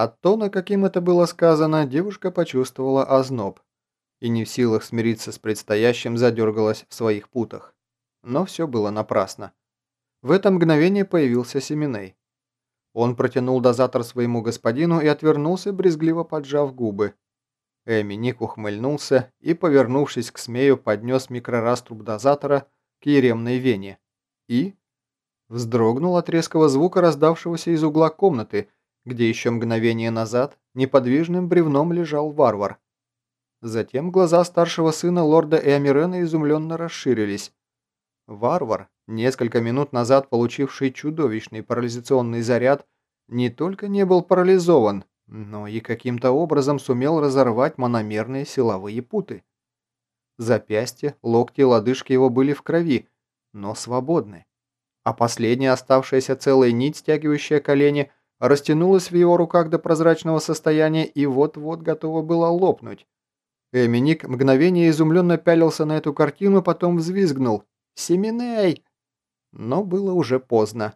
От тона, каким это было сказано, девушка почувствовала озноб и не в силах смириться с предстоящим задергалась в своих путах. Но все было напрасно. В это мгновение появился Семеней. Он протянул дозатор своему господину и отвернулся, брезгливо поджав губы. Эми Ник ухмыльнулся и, повернувшись к смею, поднес микрораструб дозатора к еремной вене. И вздрогнул от резкого звука, раздавшегося из угла комнаты, где еще мгновение назад неподвижным бревном лежал варвар. Затем глаза старшего сына лорда Эамирена изумленно расширились. Варвар, несколько минут назад получивший чудовищный парализационный заряд, не только не был парализован, но и каким-то образом сумел разорвать мономерные силовые путы. Запястья, локти и лодыжки его были в крови, но свободны. А последняя оставшаяся целая нить, стягивающая колени, растянулась в его руках до прозрачного состояния и вот-вот готова была лопнуть. Эминик мгновение изумленно пялился на эту картину, потом взвизгнул. «Семеней!» Но было уже поздно.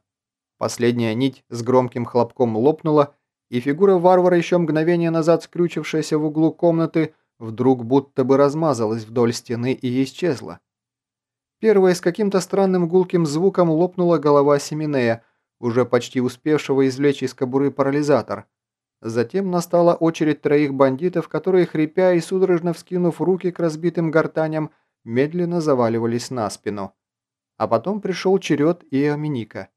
Последняя нить с громким хлопком лопнула, и фигура варвара, еще мгновение назад скрючившаяся в углу комнаты, вдруг будто бы размазалась вдоль стены и исчезла. Первая с каким-то странным гулким звуком лопнула голова Семенея, уже почти успевшего извлечь из кобуры парализатор. Затем настала очередь троих бандитов, которые, хрипя и судорожно вскинув руки к разбитым гортаням, медленно заваливались на спину. А потом пришел черед и Аминика.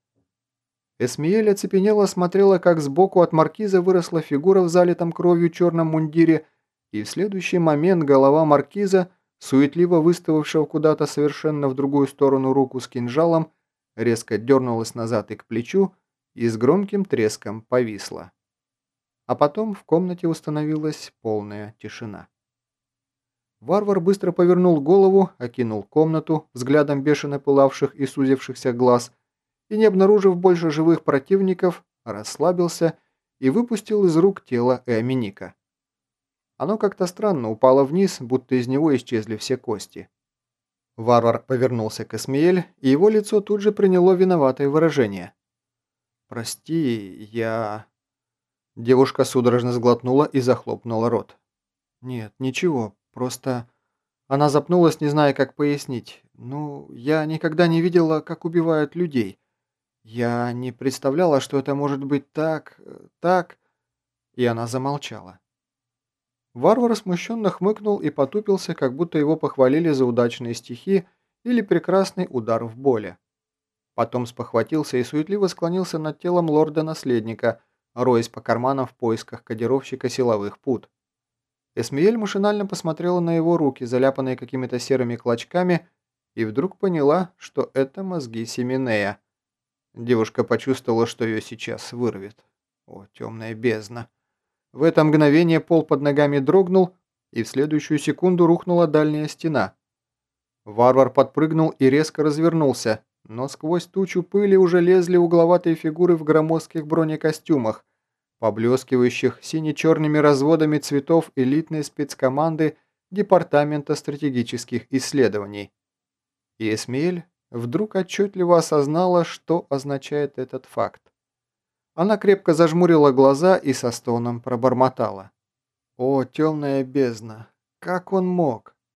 Эсмиэль оцепенело смотрела, как сбоку от маркиза выросла фигура в залитом кровью черном мундире, и в следующий момент голова маркиза, суетливо выставившего куда-то совершенно в другую сторону руку с кинжалом, резко дернулась назад и к плечу и с громким треском повисла. А потом в комнате установилась полная тишина. Варвар быстро повернул голову, окинул комнату взглядом бешено пылавших и сузившихся глаз и, не обнаружив больше живых противников, расслабился и выпустил из рук тело Эаминика. Оно как-то странно упало вниз, будто из него исчезли все кости. Варвар повернулся к Эсмиэль, и его лицо тут же приняло виноватое выражение. «Прости, я...» Девушка судорожно сглотнула и захлопнула рот. «Нет, ничего, просто...» Она запнулась, не зная, как пояснить. «Ну, я никогда не видела, как убивают людей. Я не представляла, что это может быть так... так...» И она замолчала. Варвар смущенно хмыкнул и потупился, как будто его похвалили за удачные стихи или прекрасный удар в боле. Потом спохватился и суетливо склонился над телом лорда-наследника – роясь по карманам в поисках кодировщика силовых пут. Эсмиэль машинально посмотрела на его руки, заляпанные какими-то серыми клочками, и вдруг поняла, что это мозги Семенея. Девушка почувствовала, что ее сейчас вырвет. О, темная бездна. В это мгновение пол под ногами дрогнул, и в следующую секунду рухнула дальняя стена. Варвар подпрыгнул и резко развернулся, но сквозь тучу пыли уже лезли угловатые фигуры в громоздких бронекостюмах, поблескивающих сине-черными разводами цветов элитной спецкоманды Департамента стратегических исследований. И Эсмеэль вдруг отчетливо осознала, что означает этот факт. Она крепко зажмурила глаза и со стоном пробормотала. «О, темная бездна! Как он мог?»